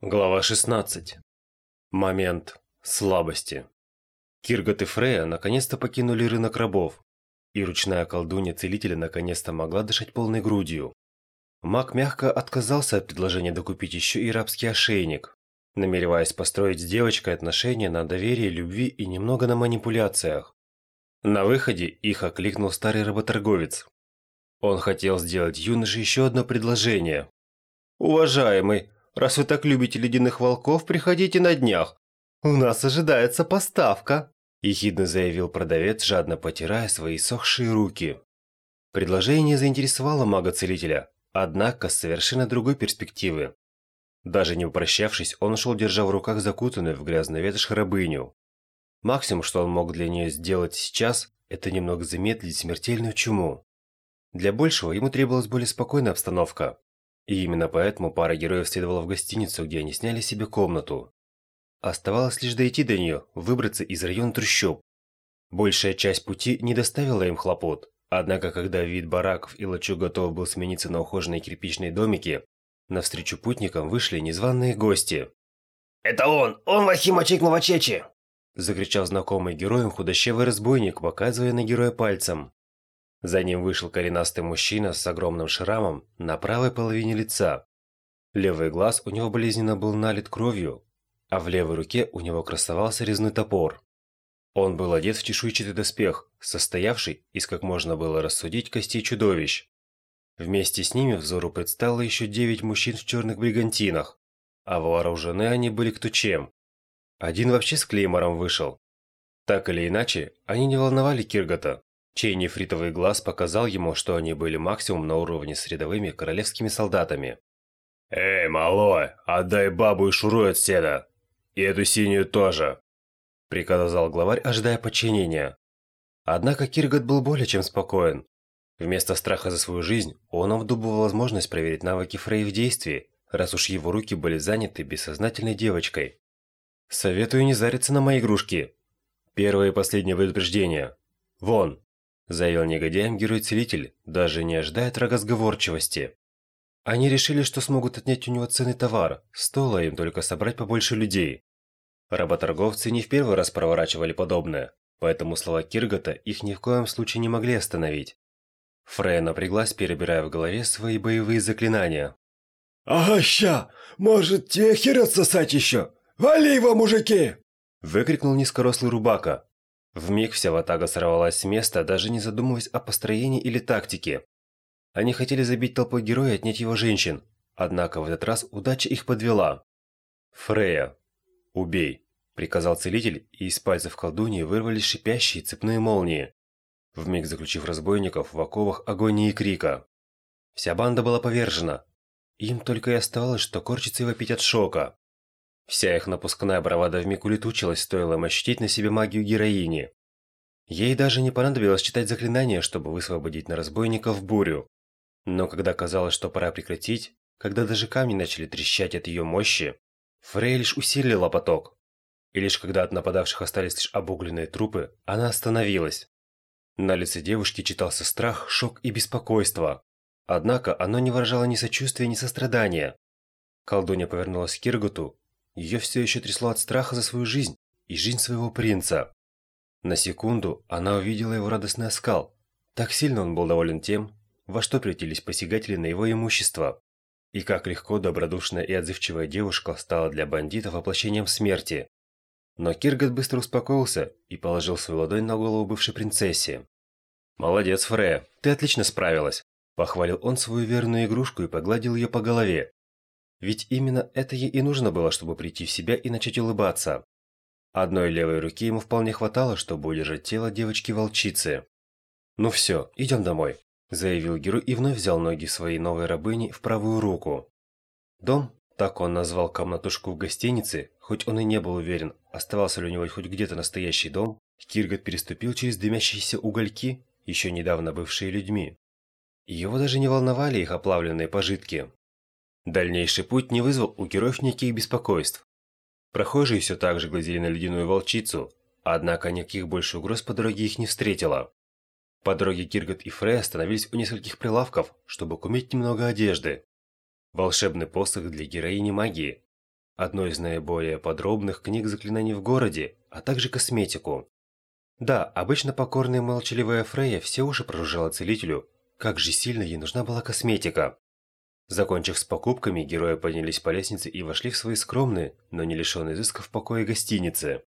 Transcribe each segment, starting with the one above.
Глава 16. Момент слабости. Киргат и Фрея наконец-то покинули рынок рабов, и ручная колдунья целителя наконец-то могла дышать полной грудью. Маг мягко отказался от предложения докупить еще и рабский ошейник, намереваясь построить с девочкой отношения на доверии, любви и немного на манипуляциях. На выходе их окликнул старый работорговец. Он хотел сделать юноше еще одно предложение. «Уважаемый, Раз вы так любите ледяных волков, приходите на днях. У нас ожидается поставка», – ехидно заявил продавец, жадно потирая свои сохшие руки. Предложение заинтересовало мага-целителя, однако с совершенно другой перспективы. Даже не попрощавшись, он ушел, держа в руках закутанную в грязный ветошь рабыню. Максимум, что он мог для нее сделать сейчас, это немного замедлить смертельную чуму. Для большего ему требовалась более спокойная обстановка. И именно поэтому пара героев следовала в гостиницу, где они сняли себе комнату. Оставалось лишь дойти до нее, выбраться из района трущоб. Большая часть пути не доставила им хлопот, однако когда вид бараков и лачуг готов был смениться на ухоженные кирпичные домики, навстречу путникам вышли незваные гости. «Это он! Он Вахима Чекмавачечи!» Закричал знакомый героем худощавый разбойник, показывая на героя пальцем. За ним вышел коренастый мужчина с огромным шрамом на правой половине лица. Левый глаз у него болезненно был налит кровью, а в левой руке у него красовался резной топор. Он был одет в чешуйчатый доспех, состоявший из, как можно было рассудить, костей чудовищ. Вместе с ними взору предстало еще девять мужчин в черных бригантинах, а вооружены они были кто чем. Один вообще с клеймором вышел. Так или иначе, они не волновали Киргота, чей нефритовый глаз показал ему, что они были максимум на уровне с рядовыми королевскими солдатами. «Эй, малой, отдай бабу и шуруй отседа! И эту синюю тоже!» Приказал главарь, ожидая подчинения. Однако Киргот был более чем спокоен. Вместо страха за свою жизнь, он обдумывал возможность проверить навыки Фрей в действии, раз уж его руки были заняты бессознательной девочкой. «Советую не зариться на мои игрушки. Первое и последнее предупреждение. Вон!» Заявил негодяем герой-целитель, даже не ожидая разговорчивости. Они решили, что смогут отнять у него ценный товар, стоило им только собрать побольше людей. Работорговцы не в первый раз проворачивали подобное, поэтому слова Киргота их ни в коем случае не могли остановить. Фрея напряглась, перебирая в голове свои боевые заклинания. «Ага, ща! Может, техер отсосать еще? Вали его, мужики!» Выкрикнул низкорослый рубака, Вмиг вся ватага сорвалась с места, даже не задумываясь о построении или тактике. Они хотели забить толпой героя и отнять его женщин, однако в этот раз удача их подвела. «Фрея, убей!» – приказал целитель, и из пальцев колдуньи вырвались шипящие цепные молнии, вмиг заключив разбойников в оковах агонии и крика. Вся банда была повержена. Им только и оставалось, что корчиться и вопить от шока. Вся их напускная бравада вмиг улетучилась, стоило им ощутить на себе магию героини. Ей даже не понадобилось читать заклинания, чтобы высвободить на разбойников бурю. Но когда казалось, что пора прекратить, когда даже камни начали трещать от ее мощи, Фрей лишь усилила поток. И лишь когда от нападавших остались лишь обугленные трупы, она остановилась. На лице девушки читался страх, шок и беспокойство. Однако оно не выражало ни сочувствия, ни сострадания. Колдунья повернулась к Киргуту ее все еще трясло от страха за свою жизнь и жизнь своего принца. На секунду она увидела его радостный оскал. Так сильно он был доволен тем, во что превратились посягатели на его имущество. И как легко добродушная и отзывчивая девушка стала для бандитов воплощением смерти. Но Киргат быстро успокоился и положил свою ладонь на голову бывшей принцессе. «Молодец, Фрея, ты отлично справилась», – похвалил он свою верную игрушку и погладил ее по голове. Ведь именно это ей и нужно было, чтобы прийти в себя и начать улыбаться. Одной левой руки ему вполне хватало, чтобы удержать тело девочки-волчицы. «Ну все, идем домой», – заявил герой и вновь взял ноги своей новой рабыни в правую руку. Дом, так он назвал комнатушку в гостинице, хоть он и не был уверен, оставался ли у него хоть где-то настоящий дом, Киргат переступил через дымящиеся угольки, еще недавно бывшие людьми. Его даже не волновали их оплавленные пожитки. Дальнейший путь не вызвал у героев никаких беспокойств. Прохожие все так же глазели на ледяную волчицу, однако никаких больше угроз по дороге их не встретило. По дороге Киргот и Фрей остановились у нескольких прилавков, чтобы купить немного одежды. Волшебный посох для героини магии. одной из наиболее подробных книг заклинаний в городе, а также косметику. Да, обычно покорная и молчаливая Фрейя все уши прожужжала целителю, как же сильно ей нужна была косметика. Закончив с покупками, герои поднялись по лестнице и вошли в свои скромные, но не лишенные изысков покои гостиницы.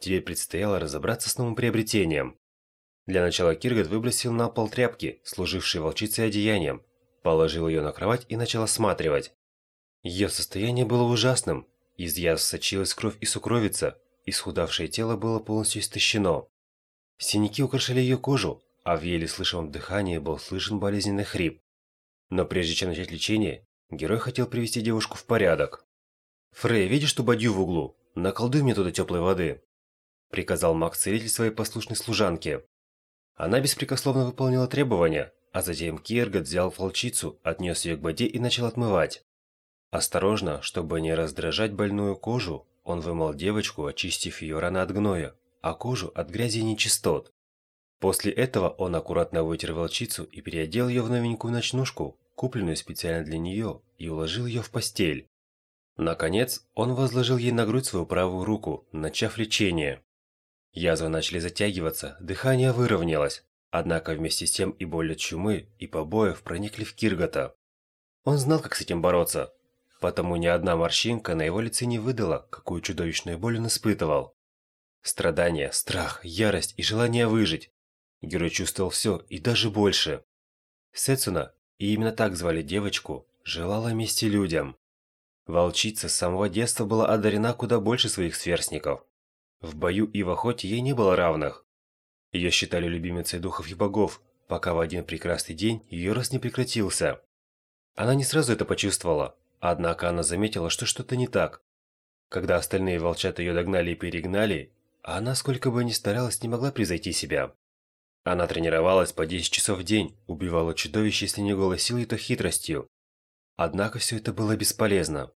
Теперь предстояло разобраться с новым приобретением. Для начала Киргат выбросил на пол тряпки, служившие волчицей одеянием, положил ее на кровать и начал осматривать. Ее состояние было ужасным. Из язв сочилась кровь и сукровица, исхудавшее тело было полностью истощено. Синяки украшали ее кожу, а в еле слышимом дыхании был слышен болезненный хрип. Но прежде чем начать лечение, герой хотел привести девушку в порядок. «Фрей, видишь ту бадью в углу? Наколдуй мне туда теплой воды!» Приказал маг-целитель своей послушной служанке. Она беспрекословно выполнила требования, а затем Киргат взял волчицу, отнес ее к воде и начал отмывать. Осторожно, чтобы не раздражать больную кожу, он вымыл девочку, очистив ее раны от гноя, а кожу от грязи и нечистот. После этого он аккуратно вытер волчицу и переодел ее в новенькую ночнушку, купленную специально для нее, и уложил ее в постель. Наконец, он возложил ей на грудь свою правую руку, начав лечение. Язвы начали затягиваться, дыхание выровнялось, однако вместе с тем и боль от чумы, и побоев проникли в Киргота. Он знал, как с этим бороться, потому ни одна морщинка на его лице не выдала, какую чудовищную боль он испытывал. Страдания, страх, ярость и желание выжить Герой чувствовал все и даже больше. Сетсуна, и именно так звали девочку, желала мести людям. Волчица с самого детства была одарена куда больше своих сверстников. В бою и в охоте ей не было равных. Ее считали любимицей духов и богов, пока в один прекрасный день ее рост не прекратился. Она не сразу это почувствовала, однако она заметила, что что-то не так. Когда остальные волчата ее догнали и перегнали, она, сколько бы ни старалась, не могла превзойти себя. Она тренировалась по 10 часов в день, убивала чудовищ, если не голой силой, то хитростью. Однако все это было бесполезно.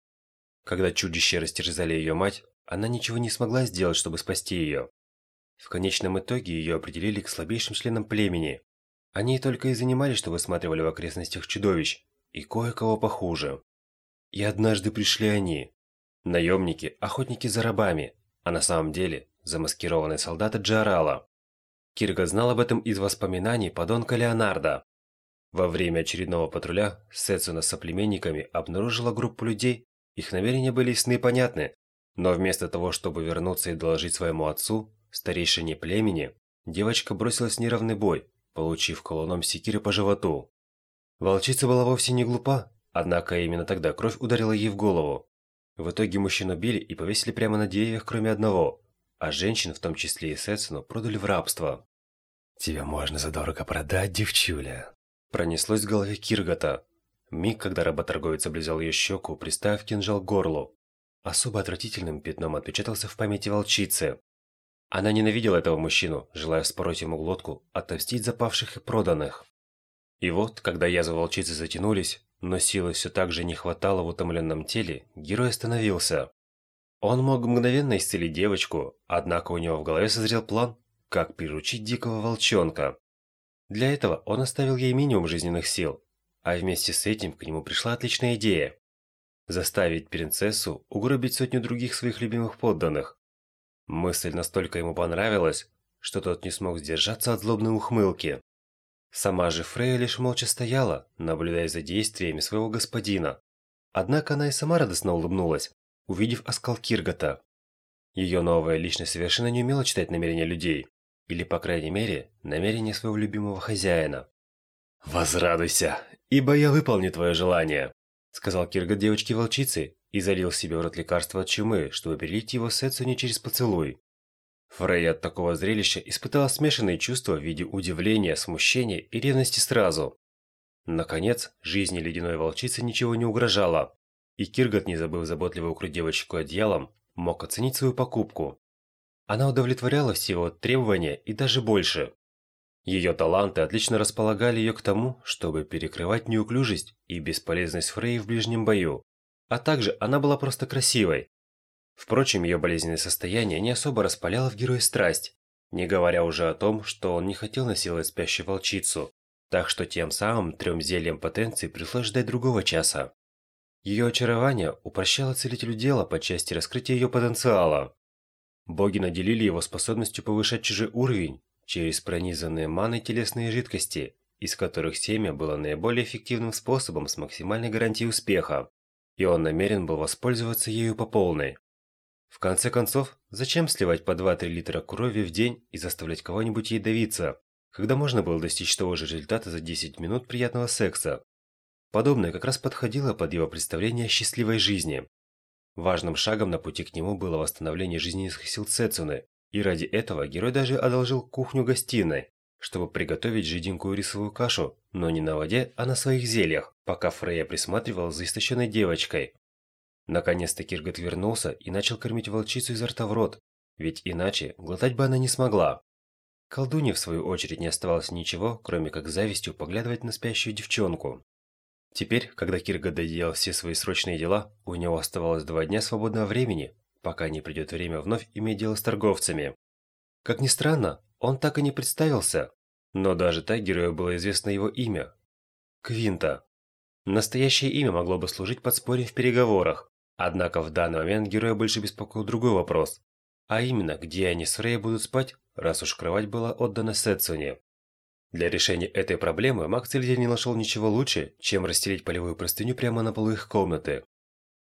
Когда чудища растерзали ее мать, она ничего не смогла сделать, чтобы спасти ее. В конечном итоге ее определили к слабейшим членам племени. Они только и занимались, что высматривали в окрестностях чудовищ, и кое-кого похуже. И однажды пришли они. Наемники, охотники за рабами, а на самом деле замаскированные солдаты Джарала. Кирга знал об этом из воспоминаний подонка Леонардо. Во время очередного патруля Сетсуна с соплеменниками обнаружила группу людей, их намерения были ясны и понятны, но вместо того, чтобы вернуться и доложить своему отцу, старейшине племени, девочка бросилась в неравный бой, получив колоном секиры по животу. Волчица была вовсе не глупа, однако именно тогда кровь ударила ей в голову. В итоге мужчину били и повесили прямо на деревьях, кроме одного, а женщин, в том числе и Сетсуну, продали в рабство. «Тебя можно задорого продать, девчуля!» Пронеслось в голове Киргота. Миг, когда работорговец облизал ее щеку, приставив кинжал к горлу. Особо отвратительным пятном отпечатался в памяти волчицы. Она ненавидела этого мужчину, желая вспороть ему глотку, отомстить запавших и проданных. И вот, когда язвы волчицы затянулись, но силы все так же не хватало в утомленном теле, герой остановился. Он мог мгновенно исцелить девочку, однако у него в голове созрел план, как приручить дикого волчонка. Для этого он оставил ей минимум жизненных сил, а вместе с этим к нему пришла отличная идея. Заставить принцессу угробить сотню других своих любимых подданных. Мысль настолько ему понравилась, что тот не смог сдержаться от злобной ухмылки. Сама же Фрея лишь молча стояла, наблюдая за действиями своего господина. Однако она и сама радостно улыбнулась, увидев оскал Киргота. Ее новая личность совершенно не умела читать намерения людей, или, по крайней мере, намерения своего любимого хозяина. «Возрадуйся, ибо я выполню твое желание», сказал Киргот девочке-волчице и залил себе в рот лекарство от чумы, чтобы перелить его Сетсу не через поцелуй. Фрейя от такого зрелища испытала смешанные чувства в виде удивления, смущения и ревности сразу. Наконец, жизни ледяной волчицы ничего не угрожало, и Киргот, не забыв заботливо укрыть девочку одеялом, мог оценить свою покупку. Она удовлетворяла все его требования и даже больше. Ее таланты отлично располагали ее к тому, чтобы перекрывать неуклюжесть и бесполезность Фрей в ближнем бою, а также она была просто красивой. Впрочем, ее болезненное состояние не особо распаляло в герое страсть, не говоря уже о том, что он не хотел насиловать спящую волчицу, так что тем самым трем зельям потенции пришлось ждать другого часа. Ее очарование упрощало целителю дело по части раскрытия ее потенциала. Боги наделили его способностью повышать чужой уровень через пронизанные маной телесные жидкости, из которых семя было наиболее эффективным способом с максимальной гарантией успеха, и он намерен был воспользоваться ею по полной. В конце концов, зачем сливать по 2-3 литра крови в день и заставлять кого-нибудь ей когда можно было достичь того же результата за 10 минут приятного секса? Подобное как раз подходило под его представление о счастливой жизни. Важным шагом на пути к нему было восстановление жизненных сил Цецуны, и ради этого герой даже одолжил кухню-гостиной, чтобы приготовить жиденькую рисовую кашу, но не на воде, а на своих зельях, пока Фрейя присматривала за истощенной девочкой. Наконец-то Киргат вернулся и начал кормить волчицу изо рта в рот, ведь иначе глотать бы она не смогла. Колдуне, в свою очередь, не оставалось ничего, кроме как завистью поглядывать на спящую девчонку. Теперь, когда Кирга доделал все свои срочные дела, у него оставалось два дня свободного времени, пока не придет время вновь иметь дело с торговцами. Как ни странно, он так и не представился, но даже так герою было известно его имя – Квинта. Настоящее имя могло бы служить подспорьем в переговорах, однако в данный момент героя больше беспокоил другой вопрос, а именно, где они с Фрей будут спать, раз уж кровать была отдана Сетсуне. Для решения этой проблемы маг-целитель не нашел ничего лучше, чем расстелить полевую простыню прямо на полу их комнаты.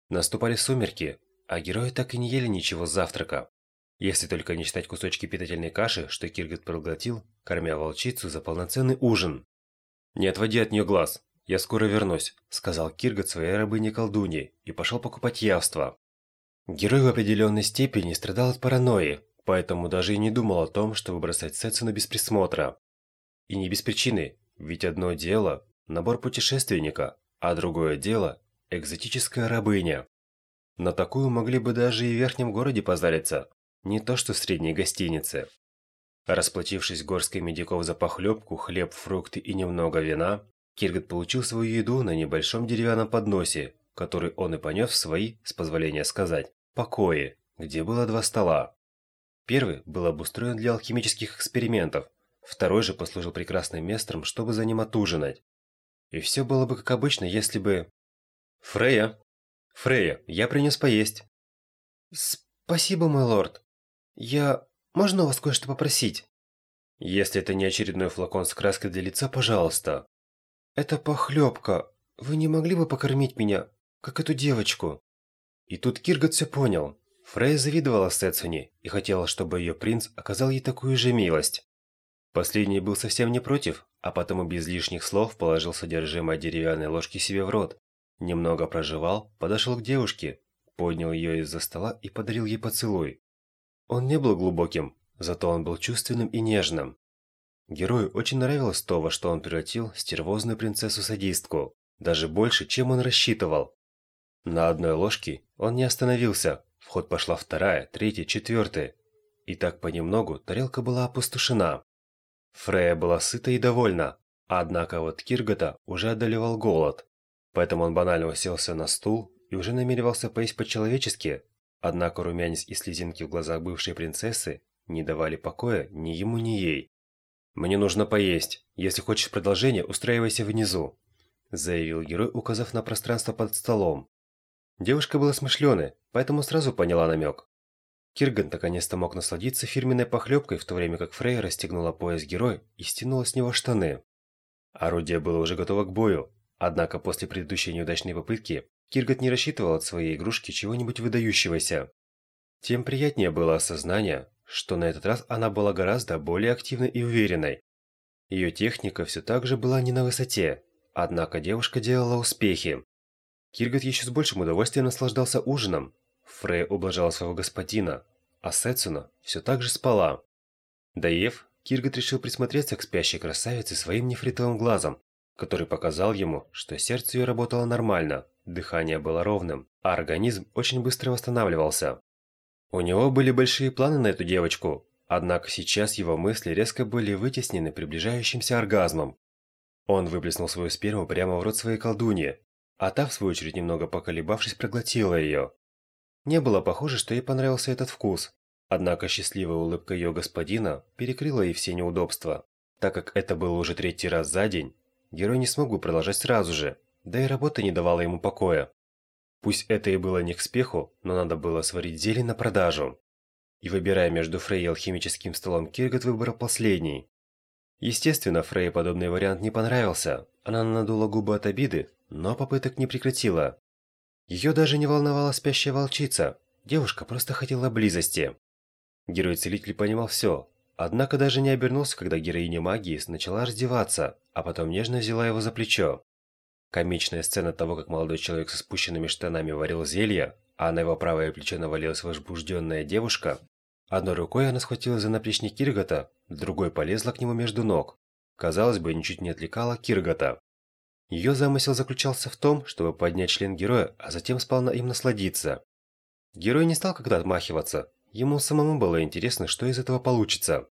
Наступали сумерки, а герои так и не ели ничего с завтрака. Если только не считать кусочки питательной каши, что Киргат проглотил, кормя волчицу за полноценный ужин. «Не отводи от нее глаз, я скоро вернусь», – сказал Киргат своей рабыне-колдунье и пошел покупать явство. Герой в определенной степени страдал от паранойи, поэтому даже и не думал о том, чтобы бросать Сетсуна без присмотра. И не без причины, ведь одно дело – набор путешественника, а другое дело – экзотическая рабыня. На такую могли бы даже и в верхнем городе позариться, не то что в средней гостинице. Расплатившись горской медиков за похлебку, хлеб, фрукты и немного вина, Киргат получил свою еду на небольшом деревянном подносе, который он и понес в свои, с позволения сказать, покои, где было два стола. Первый был обустроен для алхимических экспериментов, Второй же послужил прекрасным местом, чтобы за ним отужинать. И все было бы как обычно, если бы... Фрея! Фрея, я принес поесть. Спасибо, мой лорд. Я... Можно у вас кое-что попросить? Если это не очередной флакон с краской для лица, пожалуйста. Это похлебка. Вы не могли бы покормить меня, как эту девочку? И тут Киргат все понял. Фрейя завидовала Сетсуне и хотела, чтобы ее принц оказал ей такую же милость. Последний был совсем не против, а потому без лишних слов положил содержимое деревянной ложки себе в рот. Немного прожевал, подошел к девушке, поднял ее из-за стола и подарил ей поцелуй. Он не был глубоким, зато он был чувственным и нежным. Герою очень нравилось то, во что он превратил стервозную принцессу-садистку, даже больше, чем он рассчитывал. На одной ложке он не остановился, в ход пошла вторая, третья, четвертая. И так понемногу тарелка была опустошена. Фрея была сыта и довольна, однако вот Киргота уже одолевал голод. Поэтому он банально уселся на стул и уже намеревался поесть по-человечески, однако румянец и слезинки в глазах бывшей принцессы не давали покоя ни ему, ни ей. «Мне нужно поесть. Если хочешь продолжение, устраивайся внизу», заявил герой, указав на пространство под столом. Девушка была смышленой, поэтому сразу поняла намек. Кирган наконец-то мог насладиться фирменной похлебкой, в то время как Фрей расстегнула пояс героя и стянула с него штаны. Орудие было уже готово к бою, однако после предыдущей неудачной попытки Киргат не рассчитывал от своей игрушки чего-нибудь выдающегося. Тем приятнее было осознание, что на этот раз она была гораздо более активной и уверенной. Ее техника все так же была не на высоте, однако девушка делала успехи. Киргат еще с большим удовольствием наслаждался ужином, Фрей ублажала своего господина, а Сетсуна все так же спала. Доев, Киргат решил присмотреться к спящей красавице своим нефритовым глазом, который показал ему, что сердце ее работало нормально, дыхание было ровным, а организм очень быстро восстанавливался. У него были большие планы на эту девочку, однако сейчас его мысли резко были вытеснены приближающимся оргазмом. Он выплеснул свою сперму прямо в рот своей колдуньи, а та, в свою очередь, немного поколебавшись, проглотила ее. Не было похоже, что ей понравился этот вкус. Однако счастливая улыбка ее господина перекрыла ей все неудобства. Так как это было уже третий раз за день, герой не смог бы продолжать сразу же, да и работа не давала ему покоя. Пусть это и было не к спеху, но надо было сварить зелень на продажу. И выбирая между Фрей и алхимическим столом, Киргот выбрал последний. Естественно, Фрей подобный вариант не понравился. Она надула губы от обиды, но попыток не прекратила. Ее даже не волновала спящая волчица. Девушка просто хотела близости. Герой-целитель понимал все, однако даже не обернулся, когда героиня магии начала раздеваться, а потом нежно взяла его за плечо. Комичная сцена того, как молодой человек со спущенными штанами варил зелье, а на его правое плечо навалилась возбужденная девушка, одной рукой она схватила за наплечник Киргота, другой полезла к нему между ног. Казалось бы, ничуть не отвлекала Киргота. Ее замысел заключался в том, чтобы поднять член героя, а затем сполна им насладиться. Герой не стал когда отмахиваться, ему самому было интересно, что из этого получится.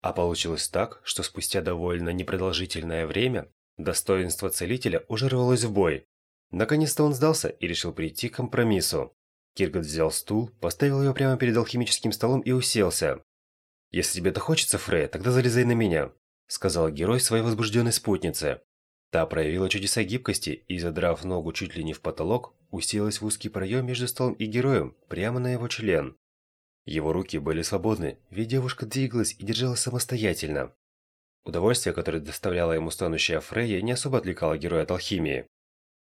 А получилось так, что спустя довольно непродолжительное время достоинство целителя уже рвалось в бой. Наконец-то он сдался и решил прийти к компромиссу. Киргот взял стул, поставил его прямо перед алхимическим столом и уселся. «Если тебе это хочется, Фрей, тогда залезай на меня», – сказал герой своей возбужденной спутнице. Та проявила чудеса гибкости и, задрав ногу чуть ли не в потолок, уселась в узкий проем между столом и героем, прямо на его член. Его руки были свободны, ведь девушка двигалась и держалась самостоятельно. Удовольствие, которое доставляла ему стонущая Фрейя, не особо отвлекало героя от алхимии.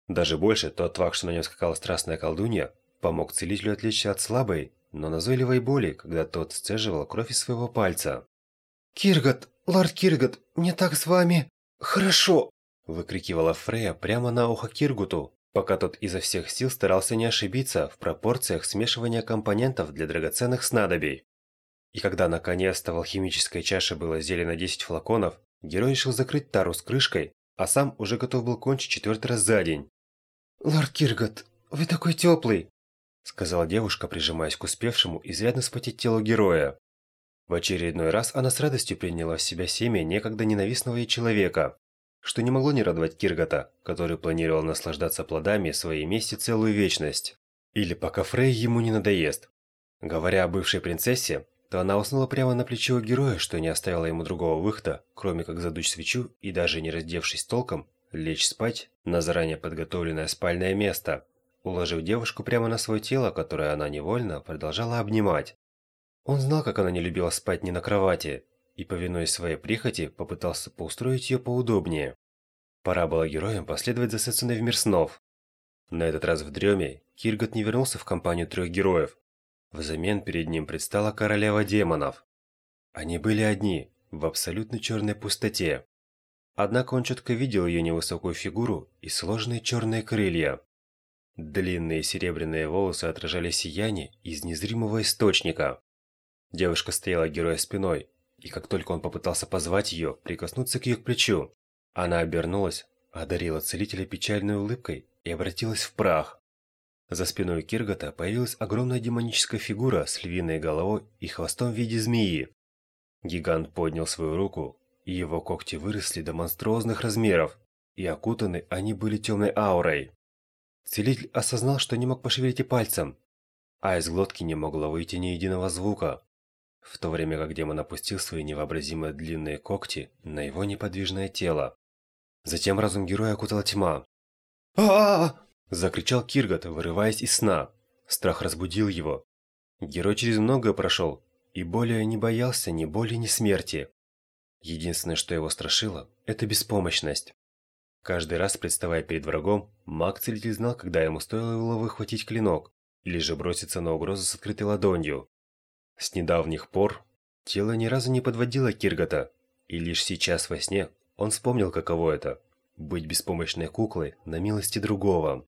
Даже больше, тот факт, что на нем скакала страстная колдунья, помог целителю отвлечься от слабой, но назойливой боли, когда тот сцеживал кровь из своего пальца. «Киргот, лорд Киргот, мне так с вами хорошо!» Выкрикивала Фрея прямо на ухо Киргуту, пока тот изо всех сил старался не ошибиться в пропорциях смешивания компонентов для драгоценных снадобий. И когда наконец-то в алхимической чаше было зелено 10 флаконов, герой решил закрыть тару с крышкой, а сам уже готов был кончить четвертый раз за день. «Лорд Киргот, вы такой теплый!» сказала девушка, прижимаясь к успевшему изрядно спотеть телу героя. В очередной раз она с радостью приняла в себя семя некогда ненавистного ей человека, что не могло не радовать Киргота, который планировал наслаждаться плодами своей мести целую вечность. Или пока Фрей ему не надоест. Говоря о бывшей принцессе, то она уснула прямо на плече у героя, что не оставило ему другого выхода, кроме как задуть свечу и даже не раздевшись толком, лечь спать на заранее подготовленное спальное место, уложив девушку прямо на свое тело, которое она невольно продолжала обнимать. Он знал, как она не любила спать ни на кровати, и, повинуясь своей прихоти, попытался поустроить ее поудобнее. Пора было героям последовать за Сэцуной в мир снов. На этот раз в дреме Киргот не вернулся в компанию трех героев. Взамен перед ним предстала королева демонов. Они были одни, в абсолютно черной пустоте. Однако он четко видел ее невысокую фигуру и сложные черные крылья. Длинные серебряные волосы отражали сияние из незримого источника. Девушка стояла героя спиной, и как только он попытался позвать ее, прикоснуться к ее плечу, она обернулась, одарила целителя печальной улыбкой и обратилась в прах. За спиной Киргота появилась огромная демоническая фигура с львиной головой и хвостом в виде змеи. Гигант поднял свою руку, и его когти выросли до монструозных размеров, и окутаны они были темной аурой. Целитель осознал, что не мог пошевелить и пальцем, а из глотки не могло выйти ни единого звука в то время как демон опустил свои невообразимо длинные когти на его неподвижное тело. Затем разум героя окутала тьма. а, закричал Киргат, вырываясь из сна. Страх разбудил его. Герой через многое прошел и более не боялся ни боли, ни смерти. Единственное, что его страшило, это беспомощность. Каждый раз, представая перед врагом, маг-целитель знал, когда ему стоило выхватить клинок, или же броситься на угрозу с открытой ладонью. С недавних пор тело ни разу не подводило Киргота, и лишь сейчас во сне он вспомнил, каково это – быть беспомощной куклой на милости другого.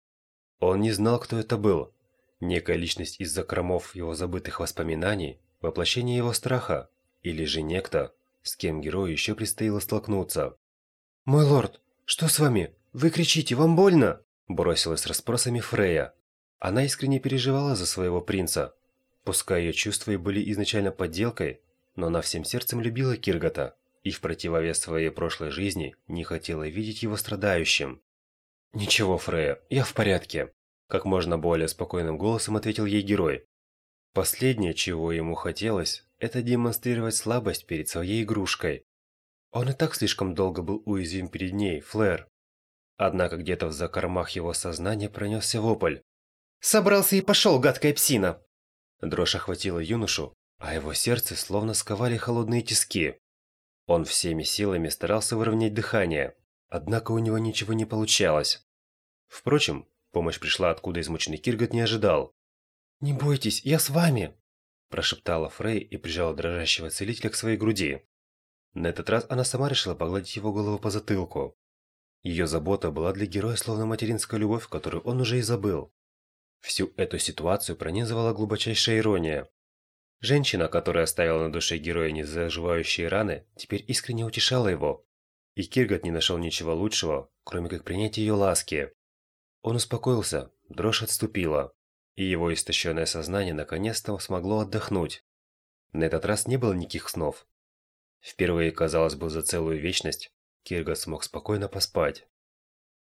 Он не знал, кто это был. Некая личность из закромов его забытых воспоминаний, воплощение его страха, или же некто, с кем герою еще предстояло столкнуться. «Мой лорд, что с вами? Вы кричите, вам больно?» Бросилась с расспросами Фрея. Она искренне переживала за своего принца, Пускай ее чувства и были изначально подделкой, но она всем сердцем любила Киргота и в противовес своей прошлой жизни не хотела видеть его страдающим. «Ничего, Фрея, я в порядке», – как можно более спокойным голосом ответил ей герой. Последнее, чего ему хотелось, это демонстрировать слабость перед своей игрушкой. Он и так слишком долго был уязвим перед ней, Флэр. Однако где-то в закормах его сознания пронесся вопль. Собрался и пошел, гадкая псина!» Дрожь охватила юношу, а его сердце словно сковали холодные тиски. Он всеми силами старался выровнять дыхание, однако у него ничего не получалось. Впрочем, помощь пришла откуда измученный Киргот не ожидал. «Не бойтесь, я с вами!» прошептала Фрей и прижала дрожащего целителя к своей груди. На этот раз она сама решила погладить его голову по затылку. Ее забота была для героя словно материнская любовь, которую он уже и забыл. Всю эту ситуацию пронизывала глубочайшая ирония. Женщина, которая оставила на душе героя незаживающие раны, теперь искренне утешала его. И Киргат не нашел ничего лучшего, кроме как принять ее ласки. Он успокоился, дрожь отступила, и его истощенное сознание наконец-то смогло отдохнуть. На этот раз не было никаких снов. Впервые, казалось бы, за целую вечность Киргат смог спокойно поспать.